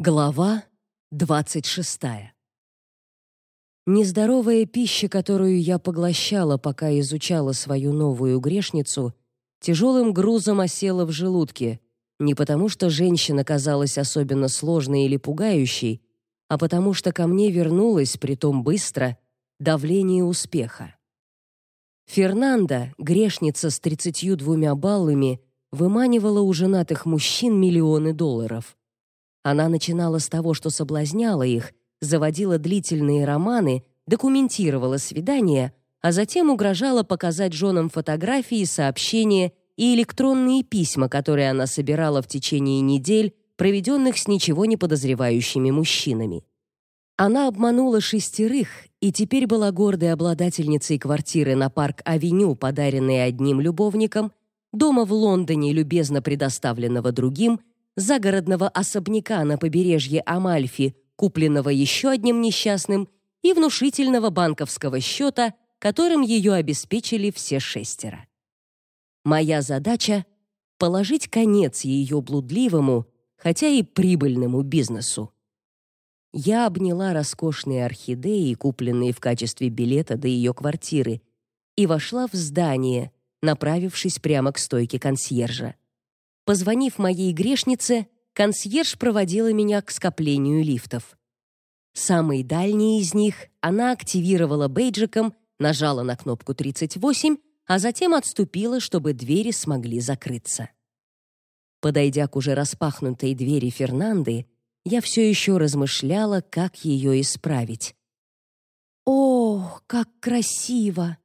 Глава 26. Нездоровая пища, которую я поглощала, пока изучала свою новую грешницу, тяжелым грузом осела в желудке, не потому что женщина казалась особенно сложной или пугающей, а потому что ко мне вернулось, притом быстро, давление успеха. Фернанда, грешница с 32 баллами, выманивала у женатых мужчин миллионы долларов. Она начинала с того, что соблазняла их, заводила длительные романы, документировала свидания, а затем угрожала показать женам фотографии, сообщения и электронные письма, которые она собирала в течение недель, проведенных с ничего не подозревающими мужчинами. Она обманула шестерых и теперь была гордой обладательницей квартиры на Парк-авеню, подаренной одним любовником, дома в Лондоне, любезно предоставленного другим, загородного особняка на побережье Амальфи, купленного еще одним несчастным, и внушительного банковского счета, которым ее обеспечили все шестеро. Моя задача — положить конец ее блудливому, хотя и прибыльному бизнесу. Я обняла роскошные орхидеи, купленные в качестве билета до ее квартиры, и вошла в здание, направившись прямо к стойке консьержа. Позвонив моей грешнице, консьерж проводила меня к скоплению лифтов. Самый дальний из них она активировала бейджиком, нажала на кнопку 38, а затем отступила, чтобы двери смогли закрыться. Подойдя к уже распахнутой двери Фернанды, я все еще размышляла, как ее исправить. «О, как красиво!»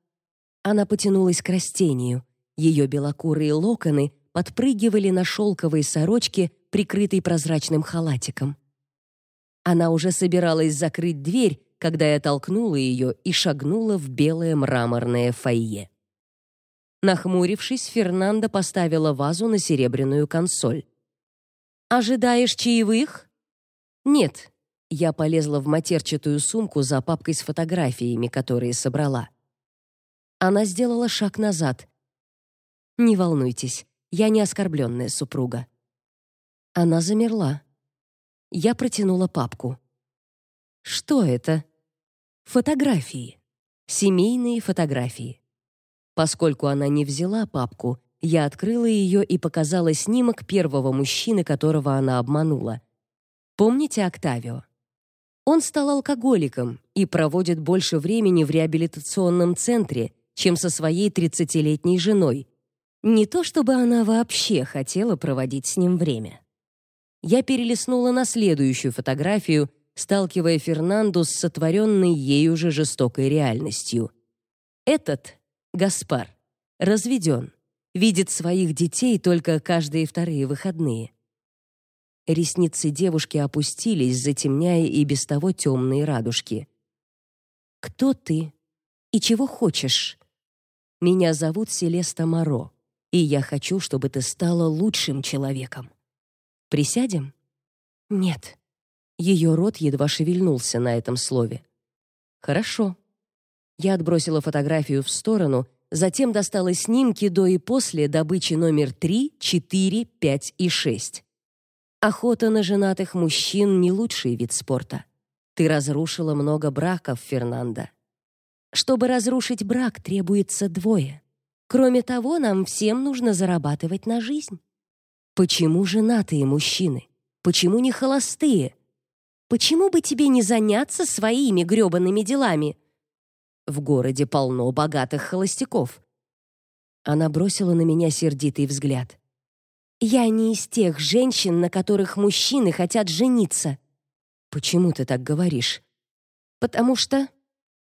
Она потянулась к растению. Ее белокурые локоны подпрыгивали на шелковой сорочке, прикрытой прозрачным халатиком. Она уже собиралась закрыть дверь, когда я толкнула ее и шагнула в белое мраморное фойе. Нахмурившись, Фернанда поставила вазу на серебряную консоль. «Ожидаешь чаевых?» «Нет». Я полезла в матерчатую сумку за папкой с фотографиями, которые собрала. Она сделала шаг назад. «Не волнуйтесь, я не оскорбленная супруга. Она замерла. Я протянула папку. Что это? Фотографии. Семейные фотографии. Поскольку она не взяла папку, я открыла ее и показала снимок первого мужчины, которого она обманула. Помните Октавио? Он стал алкоголиком и проводит больше времени в реабилитационном центре, чем со своей тридцатилетней женой, не то чтобы она вообще хотела проводить с ним время. Я перелистнула на следующую фотографию, сталкивая Фернанду с сотворенной ею же жестокой реальностью. Этот, Гаспар, разведен, видит своих детей только каждые вторые выходные. Ресницы девушки опустились, затемняя и без того темные радужки. «Кто ты? И чего хочешь?» «Меня зовут Селеста Моро и я хочу, чтобы ты стала лучшим человеком. Присядем? Нет. Ее рот едва шевельнулся на этом слове. Хорошо. Я отбросила фотографию в сторону, затем достала снимки до и после добычи номер 3, 4, 5 и 6. Охота на женатых мужчин не лучший вид спорта. Ты разрушила много браков, Фернанда. Чтобы разрушить брак, требуется двое. Кроме того, нам всем нужно зарабатывать на жизнь. Почему женатые мужчины? Почему не холостые? Почему бы тебе не заняться своими грёбаными делами? В городе полно богатых холостяков. Она бросила на меня сердитый взгляд. Я не из тех женщин, на которых мужчины хотят жениться. Почему ты так говоришь? Потому что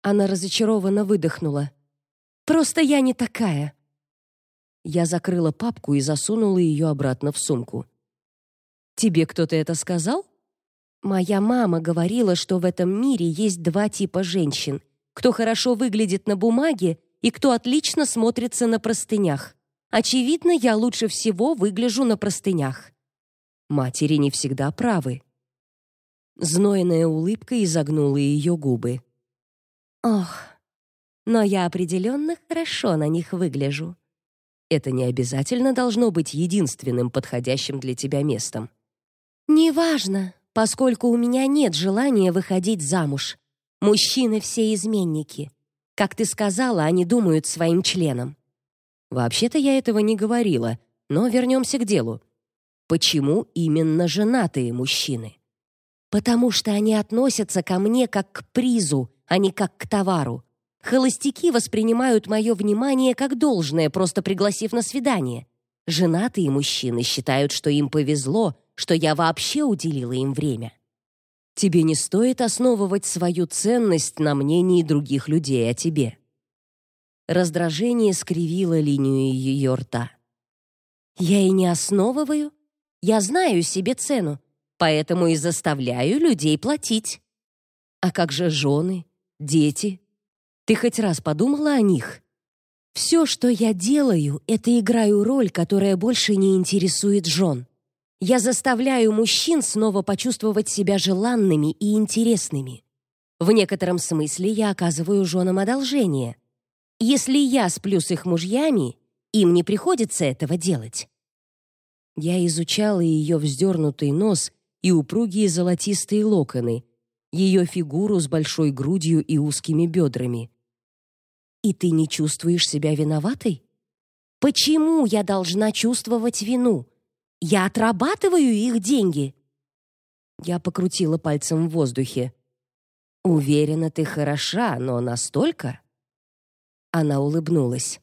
она разочарованно выдохнула. Просто я не такая. Я закрыла папку и засунула ее обратно в сумку. Тебе кто-то это сказал? Моя мама говорила, что в этом мире есть два типа женщин: кто хорошо выглядит на бумаге и кто отлично смотрится на простынях. Очевидно, я лучше всего выгляжу на простынях. Матери не всегда правы. Знойная улыбка изогнула ее губы. Ох, но я определенно хорошо на них выгляжу. Это не обязательно должно быть единственным подходящим для тебя местом. Неважно, поскольку у меня нет желания выходить замуж. Мужчины все изменники. Как ты сказала, они думают своим членом. Вообще-то я этого не говорила, но вернемся к делу. Почему именно женатые мужчины? Потому что они относятся ко мне как к призу, а не как к товару. Холостяки воспринимают мое внимание как должное, просто пригласив на свидание. Женатые мужчины считают, что им повезло, что я вообще уделила им время. Тебе не стоит основывать свою ценность на мнении других людей о тебе. Раздражение скривило линию ее рта. Я и не основываю. Я знаю себе цену, поэтому и заставляю людей платить. А как же жены, дети? Ты хоть раз подумала о них? Все, что я делаю, это играю роль, которая больше не интересует жен. Я заставляю мужчин снова почувствовать себя желанными и интересными. В некотором смысле я оказываю женам одолжение. Если я сплю с их мужьями, им не приходится этого делать. Я изучала ее вздернутый нос и упругие золотистые локоны, ее фигуру с большой грудью и узкими бедрами. И ты не чувствуешь себя виноватой? Почему я должна чувствовать вину? Я отрабатываю их деньги. Я покрутила пальцем в воздухе. Уверена, ты хороша, но настолько? Она улыбнулась.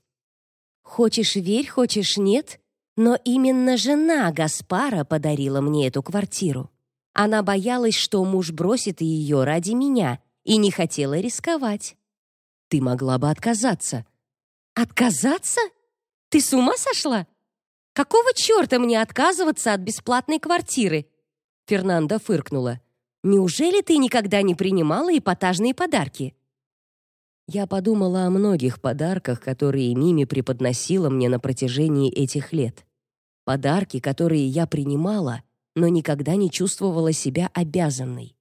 Хочешь верь, хочешь нет, но именно жена Гаспара подарила мне эту квартиру. Она боялась, что муж бросит ее ради меня и не хотела рисковать. Ты могла бы отказаться. Отказаться? Ты с ума сошла? Какого чёрта мне отказываться от бесплатной квартиры? Фернанда фыркнула. Неужели ты никогда не принимала эпатажные подарки? Я подумала о многих подарках, которые Мими преподносила мне на протяжении этих лет. Подарки, которые я принимала, но никогда не чувствовала себя обязанной.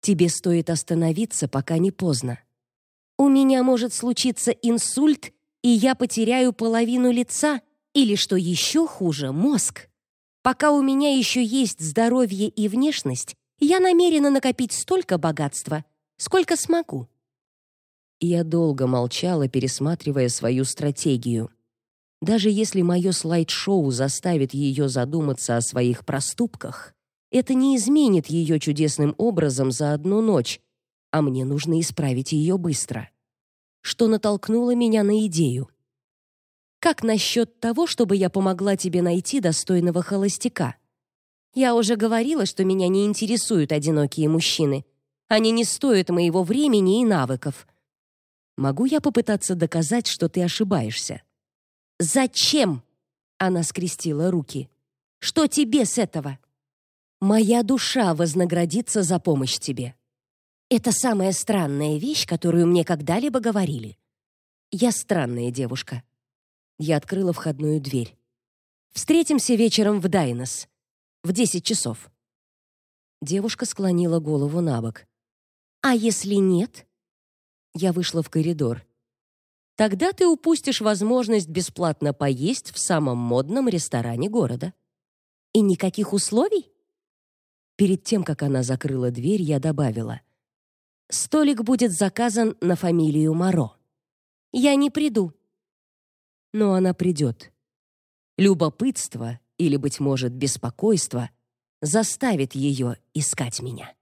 Тебе стоит остановиться, пока не поздно. У меня может случиться инсульт, и я потеряю половину лица, или, что еще хуже, мозг. Пока у меня еще есть здоровье и внешность, я намерена накопить столько богатства, сколько смогу. Я долго молчала, пересматривая свою стратегию. Даже если мое слайд-шоу заставит ее задуматься о своих проступках, это не изменит ее чудесным образом за одну ночь, а мне нужно исправить ее быстро. Что натолкнуло меня на идею. Как насчет того, чтобы я помогла тебе найти достойного холостяка? Я уже говорила, что меня не интересуют одинокие мужчины. Они не стоят моего времени и навыков. Могу я попытаться доказать, что ты ошибаешься? Зачем? Она скрестила руки. Что тебе с этого? Моя душа вознаградится за помощь тебе. Это самая странная вещь, которую мне когда-либо говорили. Я странная девушка. Я открыла входную дверь. Встретимся вечером в Дайнос в десять часов. Девушка склонила голову набок. А если нет? Я вышла в коридор. Тогда ты упустишь возможность бесплатно поесть в самом модном ресторане города. И никаких условий? Перед тем, как она закрыла дверь, я добавила: Столик будет заказан на фамилию Моро. Я не приду но она придет. Любопытство или быть может беспокойство заставит ее искать меня.